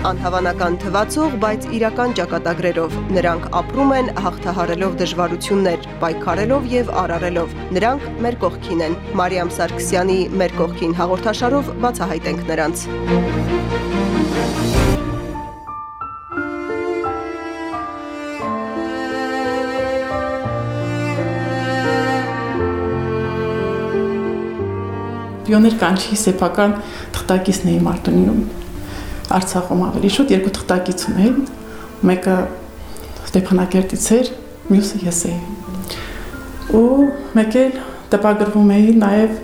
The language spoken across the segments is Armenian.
Անհավանական թվացող, բայց իրական ճակատագրերով նրանք ապրում են հաղթահարելով դժվարություններ, պայքարելով եւ արարելով։ Նրանք մեր կողքին են։ Մարիամ Սարգսյանի մեր կողքին հաղորդաշարով բացահայտենք նրանց։ Պիոներ կանչի սեփական թղթակիցն էի Մարտունիում Արցախում ավելի շուտ երկու թղթակից ունեի, մեկը Ստեփանակերտից էր, մյուսը ես էի։ Ու մեկ էլ տպագրվում էի նաև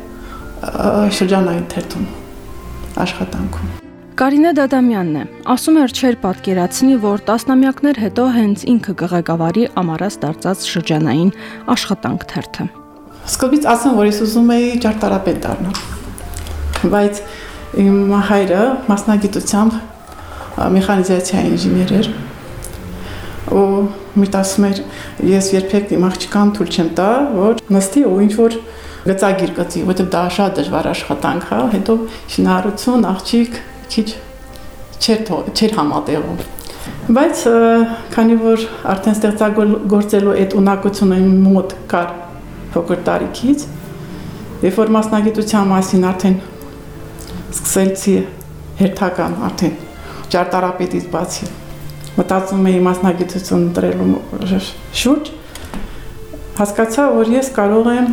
շրջանային թերթում աշխատանքում։ Կարինե Դադամյանն է։ Ասում էր չեր պատկերացնի, որ տասնամյակներ հետո հենց ինքը կղեկավարի ամառած դարձած շրջանային աշխատանք թերթը։ Սկզբից ասեմ, որ ես ուզում էի ճարտարապետ դառնալ։ Բայց Իմ հայրը մասնագիտությամբ մեխանիզացիայի ինժեներ էր։ Ու միշտ ասում էր, ես երբեք իմ աղջկան թույլ չեմ տա, որ նստի ու ինչ որ գծագիր գծի, որովհետև դա շատ դժվար աշխատանք է, հետո շինարարություն, աղջիկ քիչ չեր չեր համատեղում։ Բայց քանի որ արդեն ստեղծագործելու այդ ունակությունը մոտ կար փոքր տարիքից, երբ որ մասնագիտության մասին արդեն սկսելցի հերթական արդեն ճարտարապետից բացի մտածում էի մասնագիտություն ընտրելու շուրջ հասկացա որ ես կարող եմ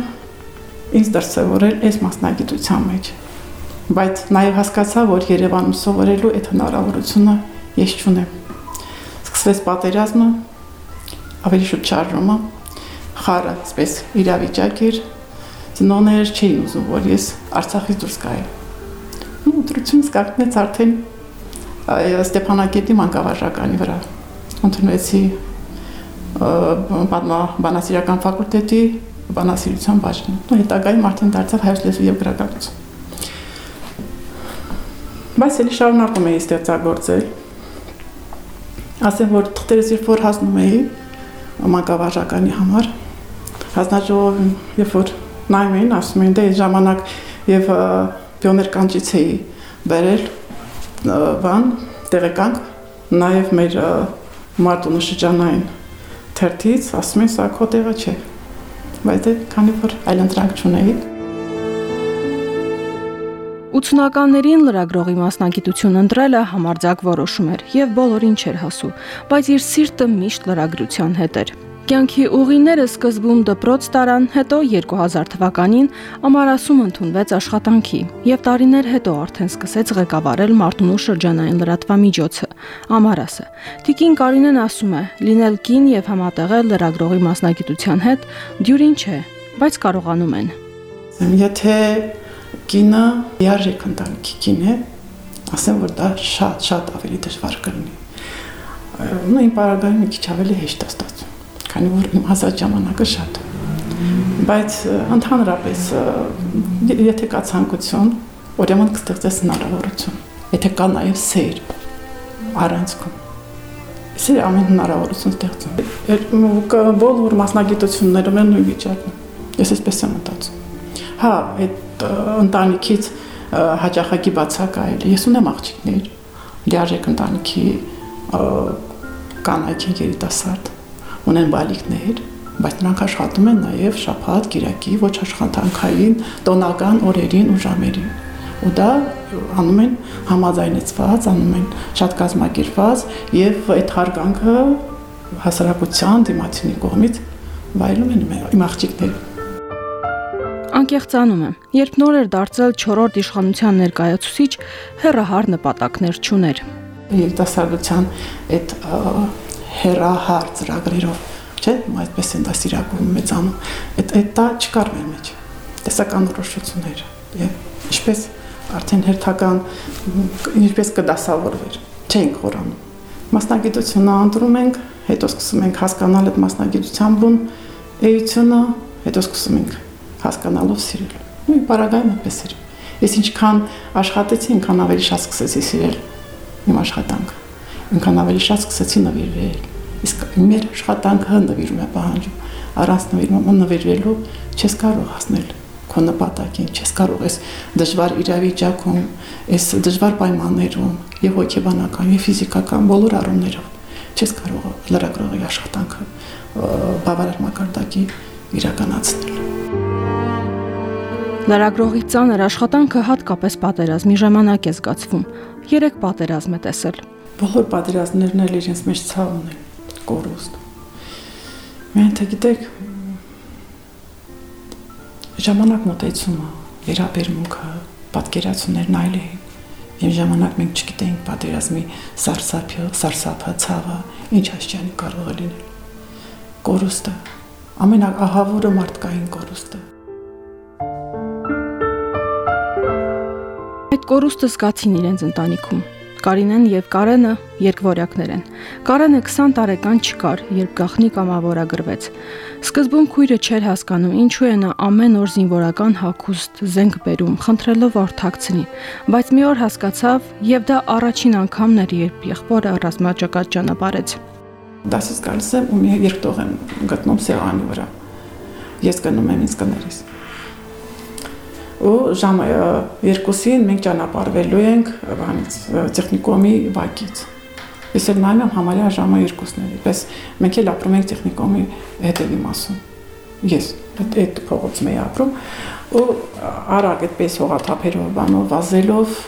ինձ դրսևորել այս մասնագիտության մեջ բայց նաև հասկացա որ Երևանում սովորելու այդ հնարավորությունը ես չունեմ սկսվեց պատերազմը ավելի շուտ շարժումը խառը այսպես իրավիճակ էր ծնողներ չէին ուզում որ ես Արցախից դուրս գայեմ ու ընտրությունս կանգնեց արդեն Ստեփանակերտի մանկավարժականի վրա։ Ընդունեցի բանասիրական ֆակուլտետի բանասիրության բաժին։ Ու հետագայում արդեն դարձավ հայոց լեզու եւ գրականություն։ Բայց ելի շարունակում էի ստեղծագործել։ Ասեմ, որ թղթերս երբ որ հասնում էի մանկավարժականի համար, հանձնաժողովին երբ որ նայում էին, ասում էին, դե ժամանակ եւ և պիոներ կանչից էի բերել բան տեղեկանք նաև մեր մարտունու շրջանային թերթից ասում են սա քո տեղը չէ բայց դե քանի որ այլ ընտրանք չունեի 80-ականներին լրագրողի մասնագիտություն ընտրելը համարձակ որոշում էր եւ բոլորին չէր հասու, բայց իր սիրտը միշտ լրագրության հետ էր։ Կյանքի ուղիները սկզբում դպրոց տարան, հետո 2000 թվականին ամարասում ընդունվեց աշխատանքի եւ տարիներ հետո արդեն սկսեց ղեկավարել Մարտունու շրջանային լրատվամիջոցը Ամարասը։ Տիկին Կարինեն ասում է. լինել կին եւ համատեղել լրագրողի մասնագիտության հետ դյուրին չէ, բայց կարողանում են։ Եթե կինը երեք ընտանիքի կին է, ասեմ որ դա շատ շատ ավելի դժվար կլինի։ Նույն պարագայում մի քիչ ավելի հեշտ է ստացվում քանի որ իմ ազատ ժամանակը շատ բայց ընդհանրապես եթե կա ցանկություն, ուրեմն կստեղծես հնարավորություն։ Եթե կա նաև սեր առանցքում։ Սեր ամեն հնարավորություն ստեղծում։ Բոլոր մասնագիտություններում են նույն վիճակն։ Ես այսպես եմ մտածում։ Հա, այդ ընտանիքից հաճախակի բացակայել։ Ես ունեմ աղջիկներ, լիարժեք ընտանիքի կանայք երիտասարդ ունեն բալիկներ, բայց նրանք աշխատում են նաև շաբաթ, կիրակի, ոչ աշխատանքային, տոնական օրերին ու ժամերին։ Ու դա անում են համաձայնեցված, անում են շատ կազմակերպված եւ այդ հարգանքը հասարակության դիմացինի կողմից վայելում են իմ աղջիկները։ Անկեղծանում եմ, երբ նոր էր դարձել 4-րդ իշխանության ներկայացուցիչ, հերահար նպատակներ չուներ։ Երիտասարդության այդ հերահար ծրագրերով, չէ՞, այդպես են դա սիրակում մեծանում։ Այդ այդ դա չկար մեր մեջ։ Տեսական որոշություններ եւ ինչպես արդեն հերթական ինչպես կդասավորվեր։ Չէինք խորանում։ Մասնագիտությունը անդրում ենք, հետո սկսում ենք հասկանալ այդ մասնագիտության բուն էությունը, հետո սկսում ենք հասկանալով սիրել։ Ու պարագայում այդպես էր։ Ես ինչքան աշխատեցի, այնքան ավելի շատ սկսեցի սիրել իմ աշխատանքը այնքան ավելի շատ սկսեցի նվիրվել։ Իսկ մեր աշխատանքը նվիրում է պահանջում։ Առանց նվիրումը նվիրվելու չես կարող հասնել քո նպատակին, չես կարող ես դժվար իրավիճակում, այս դժվար պայմաններում եւ հոգեբանական եւ ֆիզիկական բոլոր առումներով չես կարող լրագրողի աշխատանքը բավարար մակարդակի իրականացնել։ Լրագրողի ծանր աշխատանքը հատկապես պատերազմի ժամանակ է զգացվում։ Երեք պատերազմ է տեսել։ Բոլոր պատերազմներն էլ իրենց մեջ ցավ ունեն, կորուստ։ Մենք թե գիտեք, ժամանակ մտածումը, վերաբերմունքը, պատկերացումներն այլ էին։ Այն ժամանակ մենք չգիտեինք պատերազմի սարսափը, սարսափը, ցավը, ինչ աշխանի կարող է լինել։ Կորուստը, ամենաահավորը մարդկային կորուստը։ Այդ կորուստը զգացին իրենց ընտանիքում։ Կարինեն եւ Կարենը երկվորյակներ են։ Կարենը 20 տարեկան չկար, երբ գախնի կամավորագրվեց։ Սկզբում քույրը չէր հասկանում ինչու է նա ամեն օր զինվորական հակուստ զենք բերում, խնդրելով օրթակցնի, բայց մի օր հասկացավ եւ դա առաջին անգամն էր, երբ եղբորը ռազմաճակատ ճանապարհեց։ Դասից գալիս եմ ու մի երկտող եմ գտնում սեղանի վրա։ Ես գնում եմ ինձ կներիս ու ժամը 2-ին մենք ճանապարհվելու ենք բանից տեխնիկոմի վակից։ Ես էլ նայում եմ համարյա ժամը 2-ն է։ Պես մենք էլ ապրում ենք տեխնիկոմի հետևի մասում։ Ես այդ փողոցում եմ ապրում ու արագ այդպես հողաթափերով բանով վազելով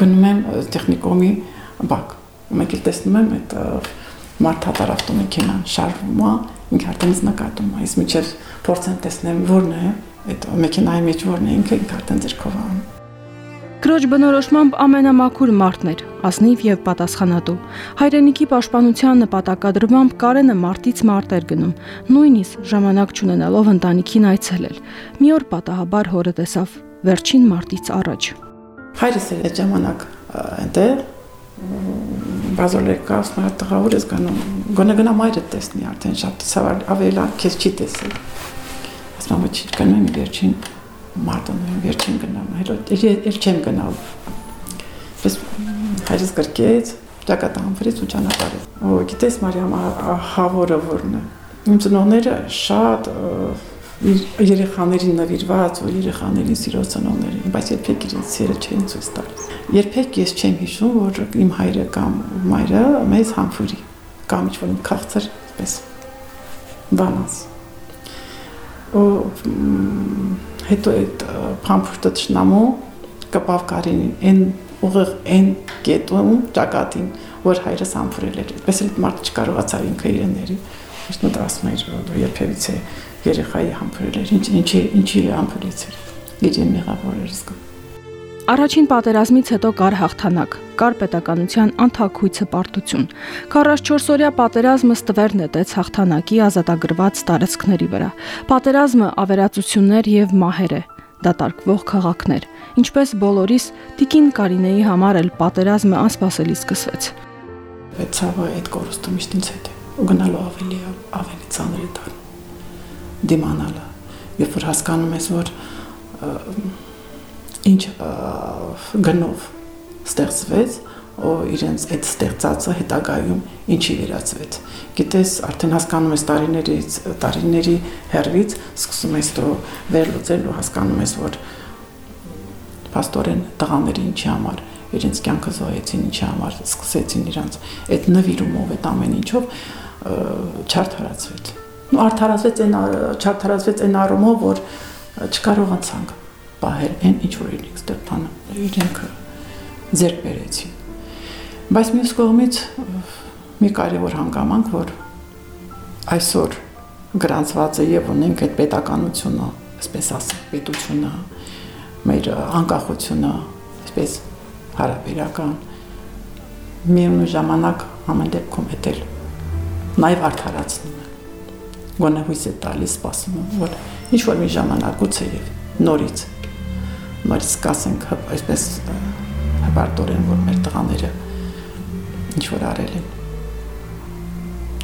գնում եմ տեխնիկոմի բակ։ Մենք էլ տեսնում եմ այդ մարդատար ավտոմեքենան շարվում է, ինքը արդեն նկատում է։ Ես միջև փորձեմ տեսնեմ որն է, այդ մեքենայի մեջ որն է ինքը ինքը արդեն ձերքով անում։ Կրոջ բնորոշմամբ ամենամաքուր մարդն էր, ասնիվ եւ պատասխանատու։ Հայրենիքի պաշտպանության նպատակադրմամբ Կարենը մարտից մարտ էր գնում, նույնիսկ ժամանակ չունենալով ընտանիքին այցելել։ Մի օր պատահաբար հորը տեսավ վերջին մարտից առաջ։ Հայրս էր այդ ժամանակ այնտեղ բազոլեկա ասում տղա ուր ես գնում գոնե գնա մայրը տեսնի արդեն շատ ցավալ ավելի քեզ չի տեսել ասում եմ չի գնամ վերջին մարտոնում վերջին գնամ հետո էլ չեմ գնալ պես հայրս գրկեց ճակատամբրից ու ճանապարհեց ու գիտես մարիամ հավորը որն է իմ ծնողները շատ երեխաներին նվիրված ու երեխաներին սիրող ծնողներ բայց երբեք իրենց սերը չեն ցույց տալիս երբեք ես չեմ հիշում որ իմ հայրը կամ մայրը մեզ համբուրի կամ ինչ-որ քաղցր պես բանաս ու հետո այդ փամփուշտը ճնամու կպավ կարին այն ուղիղ այն կետում ճակատին որ հայրս ամփրել էր այդպես էլ մարդ չկարողացավ ինքը իրենների իշտ մտածում էր երբևիցե երեխայի համբուրել էր ինչ ինչի ինչի ամփրից էր իրեն մեղավոր էր զգում Առաջին պատերազմից հետո կար հաղթանակ, կար պետականության անթակույցը պարտություն։ 44-օրյա պատերազմը ստվեր նետեց հաղթանակի ազատագրված տարածքների վրա։ Պատերազմը ավերածություններ եւ մահեր է, դատարկվող քաղաքներ։ Ինչպես բոլորիս, Տիկին Կարինեի համար էլ պատերազմը անսպասելի սկսվեց։ Այդ ցավը այդ կորստը միշտ ինձ հետ է։ Ու գնալու ավելի ավելի ծանր է դառնում։ Դիմանալը, երբ որ հասկանում ես, որ ինչ գնով ստեղծվեց իրենց այդ ստեղծածը հետագայում ինչի վերածվեց։ Գիտես, արդեն հասկանում ես տարիներից, տարիների հերվից սկսում ես դու վերլուծել ու հասկանում ես, որ աստորեն տղաների ինչի համար իրենց կյանքը զոհեցին, ինչի համար սկսեցին իրանց այդ նվիրումով, այդ ամեն ինչով չարթարացվեց։ Ու արդարացվեց այն չարթարացվեց այն առումով, որ չկարողացանք պահել այն ինչ որ իրենք Ստեփանը իրենքը ձեռք բերեցին։ Բայց մյուս կողմից մի կարևոր հանգամանք, որ այսօր գրանցված է եւ ունենք այդ պետականությունը, այսպես ասած, պետությունը, մեր անկախությունը, այսպես հարաբերական միևնույն ժամանակ ամեն դեպքում հետել նաև արդարացնում է գոնե հույս է տալիս սպասում որ ինչ որ մի ժամանակ գուցե եւ նորից նորից կասենք այսպես հպարտորեն որ մեր տղաները ինչ որ արել են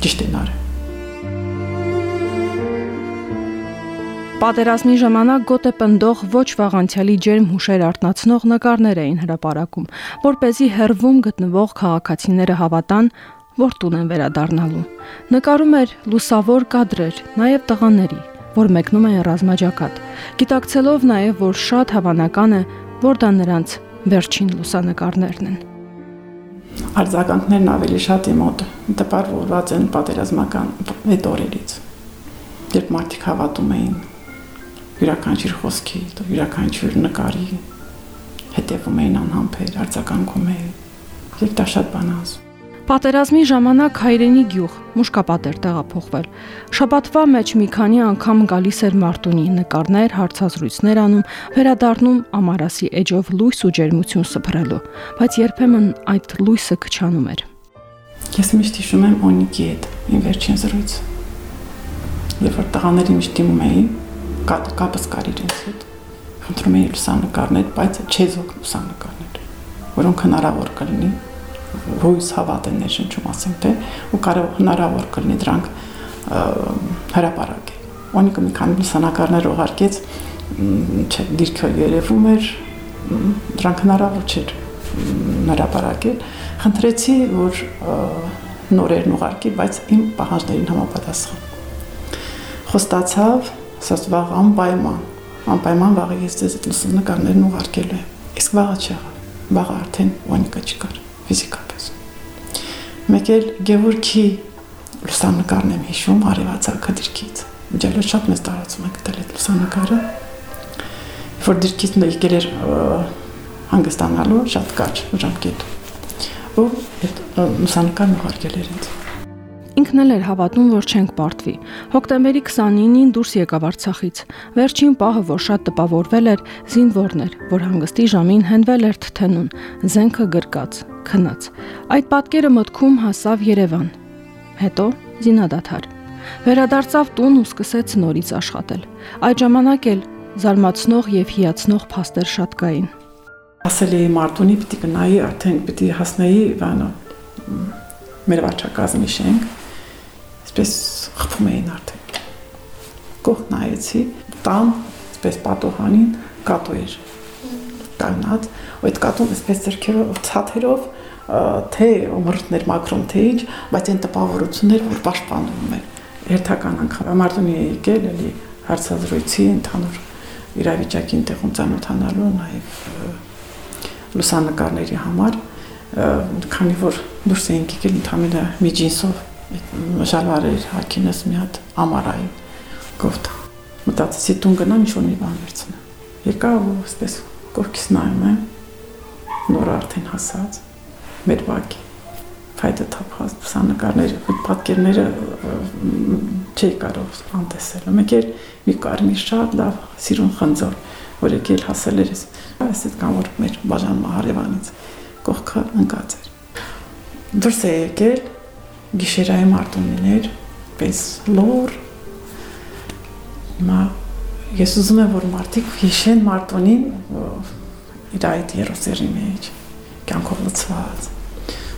ճիշտ են արել Պատերազմի ժամանակ գոտե պնդող ոչ վաղանցյալի ջերմ հուշեր արտնացնող նկարներ էին հրապարակում, որ เป զի հերվում գտնվող քաղաքացիները հավատան, որ տուն են վերադառնալու։ Նկարում էր լուսավոր կադրեր, նաև տղաների, որ մեկնում են ռազմաճակատ։ Գիտակցելով նաև, որ շատ հավանական է, որ դա նրանց վերջին լուսանկարներն են։ Արձագանքներն ավելի շատ իմ մոտ տպարված են պատերազմական այդ օրերից։ Երբ մարդիկ հավատում էին յուրաքանչյուր խոսքի, յուրաքանչյուր նկարի հետևում էին անհամբեր, արձագանքում էին։ Եկ դա շատ բան ասում։ Պատերազմի ժամանակ հայրենի գյուղ մուշկապատեր տեղափոխվել։ Շաբաթվա մեջ մի քանի անգամ գալիս էր Մարտունի նկարներ, հարցազրույցներ անում, վերադառնում ամարասի էջով լույս ու ջերմություն սփռելու, բայց երբեմն այդ լույսը քչանում էր։ Ես միշտ հիշում եմ Օնիկի հետ իմ վերջին զրույցը։ Երբ որ տղաների միշտ դիմում էի, կապս կար իրենց հետ։ Խնդրում էի լուսանկարներ, բայց չեզոք լուսանկարներ, որոնք հնարավոր կլինի հույս հավատ են ներշնչում, ասենք թե, ու կարող հնարավոր կլինի դրանք հրապարակել։ Օնիկը մի քանի լուսանկարներ ուղարկեց, չէ, դիրքը երևում էր, դրանք հնարավոր չէր հրապարակել։ Խնդրեցի, որ նորերն ուղարկի, բայց իմ պահանջներին համապատասխան։ Խոստացավ, ասած վաղ անպայման, անպայման վաղը ես ձեզ լուսանկարներն ուղարկելու եմ։ Իսկ վաղը չեղավ։ Վաղը արդեն Օնիկը չկար ֆիզիկապես։ Մեկ էլ Գևորգի լուսանկարն եմ հիշում արևածագը դիրքից։ Ջալը շատ մեծ տարածում է գտել այդ լուսանկարը։ Որ դիրքից եկել էր հանգստանալու շատ կարճ ժամկետ։ Ու այդ լուսանկարն ուղարկել էր ինձ։ Ինքն էլ էր հավատում, որ չենք պարտվի։ Հոկտեմբերի 29-ին դուրս եկավ Արցախից։ Վերջին պահը, որ շատ տպավորվել էր, զինվորն էր, որ հանգստի ժամին հենվել էր թթենուն, զենքը գրկած, քնած։ Այդ պատկերը մտքում հասավ Երևան։ Հետո զինադադար։ Վերադարձավ տուն ու սկսեց նորից աշխատել։ Այդ ժամանակ էլ զարմացնող եւ հիացնող փաստեր շատ կային։ Ասել էի Մարտունի պիտի գնայի, արդեն պիտի հասնեի բանը մեր վարչակազմի շենք այսպես խփում էին արդեն։ Կողք նայեցի, տան, այսպես պատոհանին կատո էր կանգնած, ու այդ կատուն այսպես ձերքերով ցաթերով թե մրտներ մակրոն թե ինչ, բայց այն տպավորություններ, որ պաշտպանում են։ Երթական անգամ Մարտունի է եկել, էլի հարցազրույցի ընդհանուր իրավիճակին տեղում ծանոթանալու, նաև լուսանկարների համար, քանի որ դուրս էինք եկել ընդհանրապես միջինսով շալվարեր հակինս մի հատ ամարային կոֆտա։ Մտածեցի տուն գնամ ինչ-որ մի բան վերցնեմ։ Եկա ու այսպես կողքից նայում եմ նոր արդեն հասած մեր բակի ֆայտը թափած ցանկարներ պատկերները չի կարող անտեսել։ Մեկ էլ մի կարմիր շատ լավ սիրուն խնձոր, որ եկել հասել էր այս կան որ մեր բաժանմա հարևանից կողքը ընկած էր։ Դուրս է եկել գիշերային մարտունիներ, պես լոր։ Հիմա ես ուզում եմ որ մարդիկ հիշեն մարտունին իր այդ երոսերի մեջ, կյանքով լցված։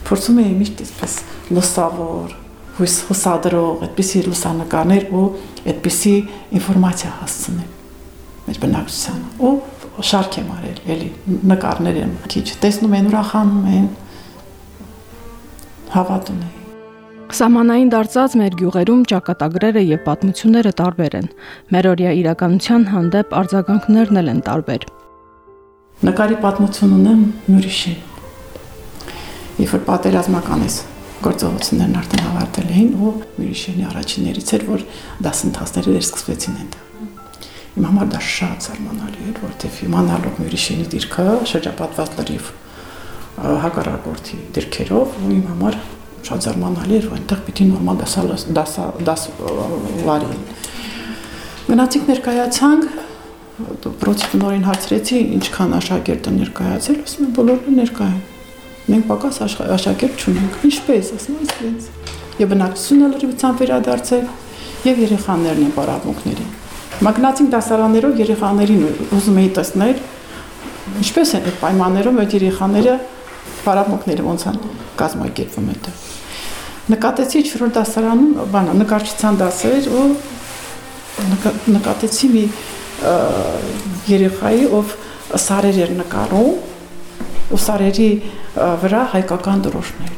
Փորձում եմ միշտ այսպես լուսավոր, հույս հուսադրող, այդպիսի լուսանկարներ ու այդպիսի ինֆորմացիա հասցնել մեր բնակչությանը։ Ու շարք եմ արել, էլի նկարներ եմ քիչ տեսնում են, ուրախանում են, հավատում են Սամանային դարձած մեր գյուղերում ճակատագրերը եւ պատմությունները տարբեր են։ Մերօրյա իրականության հանդեպ արձագանքներն էլ են տարբեր։ Նկարի պատմություն ունեմ ուրիշին։ Երբ որ պատերազմական էս գործողություններն արդեն ավարտել էին ու Միրիշյանի առաջիններից էր, որ դասընթացները դեր սկսվեցին այնտեղ։ Իմ համար դա շատ զարմանալի էր, որտեվ իմանալով Միրիշյանի դիրքը շրջապատված լրիվ հակառակորդի դիրքերով ու իմ համար շատ զարմանալի էր, որ այնտեղ պիտի նորմալ դասալ դասա դաս վարի։ Գնացինք ներկայացանք պրոցեսը նորին հարցրեցի ինչքան աշակերտ է ներկայացել, ասում են բոլորը ներկայ են։ Մենք պակաս աշակերտ չունենք։ Ինչպես, ասում են ինձ։ Եվ բնակչությունը լրիվությամբ վերադարձել եւ երեխաներն են պարապմունքների։ Մագնացինք դասարաններով երեխաներին ուզում էի տեսնել ինչպես են այդ պայմաններում այդ երեխաները պարապմունքները ոնց են կազմակերպվում այդտեղ նկատեցի 4-րդ դասարանում, բանա, նկարչության դասեր ու նկատեցի մի երեխայի, ով սարեր էր նկարում, ու սարերի վրա հայկական դրոշներ։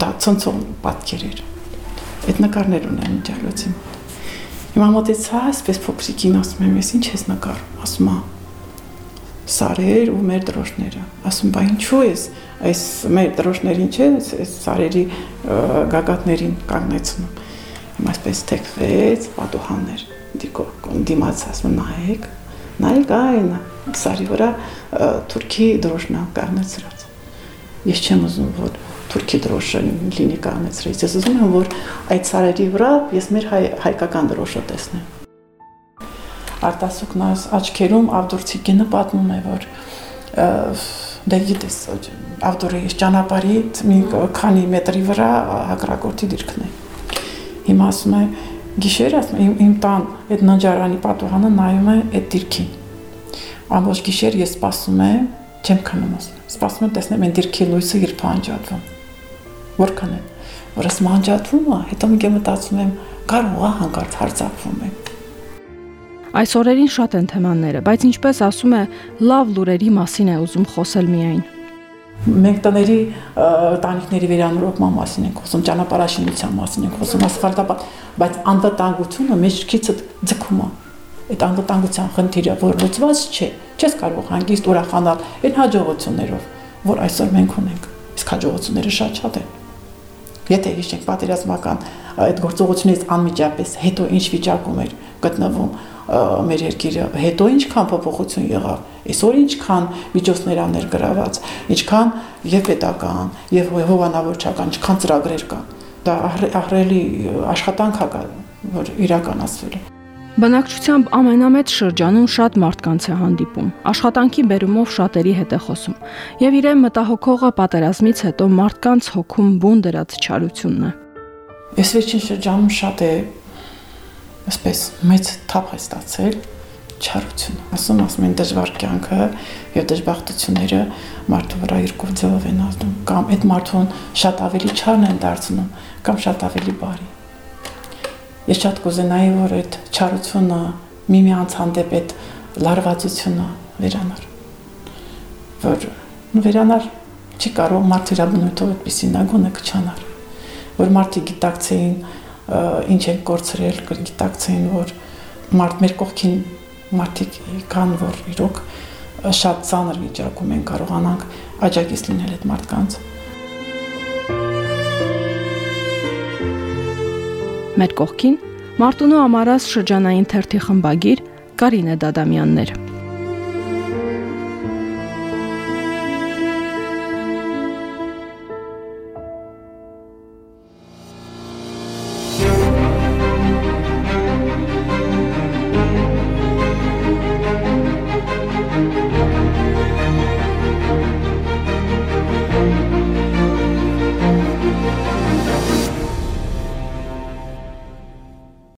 Դա ցնցող պատկեր էր։ Այդ նկարներ ունեմ ջալոցի։ Հիմա մոտեցա, այսպես փոքրիկին ասում եմ, ես ինչ ես նկարում, ասում է սարեր ու մեր դրոշները։ Ասում բա ինչու ես այս մեր դրոշներին չէ, այս սարերի գագաթներին կանգնեցնում։ Հիմա այսպես թեքվեց պատուհաններ։ Դիկո դիմաց ասում նայեք, նայեք այն սարի վրա թուրքի դրոշնա կանգնեցրած։ Ես չեմ ուզում որ թուրքի դրոշը լինի կանգնեցրած։ Ես ուզում եմ որ այդ սարերի վրա ես մեր հայ, հայկական դրոշը տեսնեմ։ Արտասուկն աչքերում ավդուրցիկինը պատմում է որ դե գիտես ավդուրը ես ճանապարհից մի քանի մետրի վրա հակրակորթի դիրքն է։ Հիմա ասում է գիշեր ասում իմ, իմ տան այդ ննջարանի պատուհանը նայում է այդ դիրքին ամբողջ գիշեր ես սպասում եմ, չեմ քնում ասում։ Սպասում եմ տեսնեմ այն դիրքի լույսը երբ անջատվում։ Որքան է։ Որս մանջատվում է, հետո մի մտածում եմ, կարող է հանկարծ հարցակվում եմ։ Այս օրերին շատ են թեմաները, բայց ինչպես ասում է, լավ լուրերի մասին է ուզում խոսել միայն մենք տների տանիքների վերանորոգման մասին ենք խոսում, ճանապարհաշինության մասին ենք խոսում, ասֆալտապատ, բայց անվտանգությունը մեջքիցը ձգում է այդ անվտանգության խնդիրը, որ լուծված չէ, չես կարող հանգիստ ուրախանալ այն հաջողություններով, որ այսօր մենք ունենք։ Իսկ հաջողությունները շատ շատ են։ Եթե հիշենք պատերազմական այդ գործողությունից անմիջապես հետո ինչ վիճակում էր գտնվում մեր երկիրը, հետո ինչքան փոփոխություն եղավ, այսօր ինչքան միջոցներ աներ գրաված, ինչքան եւ պետական, եւ հովանավորչական, ինչքան ծրագրեր կան։ Դա ահրելի աշխատանք է, որ իրականացվել է։ Բնակչությամբ ամենամեծ շրջանում շատ մարդկանց է հանդիպում։ Աշխատանքի բերումով շատերի հետ է խոսում։ Եվ իրեն մտահոգողը պատերազմից հետո մարդկանց հոգում բուն դրած չարությունն է։ Ես վերջին շրջանում շատ է այսպես մեծ թափ է ստացել չարություն։ Ասում ասում են դժվար կյանքը եւ դժբախտությունները մարդու վրա երկու ձևով են ազդում, կամ այդ մարդուն շատ ավելի չարն են դարձնում, կամ շատ ավելի բարի։ Ես շատ կուզենայի, որ այդ չարությունը միմյանց հանդեպ այդ լարվածությունը վերանար։ Որ վերանար չի կարող մարդ իր բնույթով այդպեսի նագոնը կչանար։ Որ մարդը գիտակցեին ինչ են կորցրել, գիտակցեին, որ մարդ մեր կողքին մարդիկ կան, որ իրոք շատ ծանր վիճակում են կարողանանք աջակից լինել այդ մարդկանց Մեր կողքին Մարտունու ամառած շրջանային թերթի խմբագիր Կարինե Դադամյաններ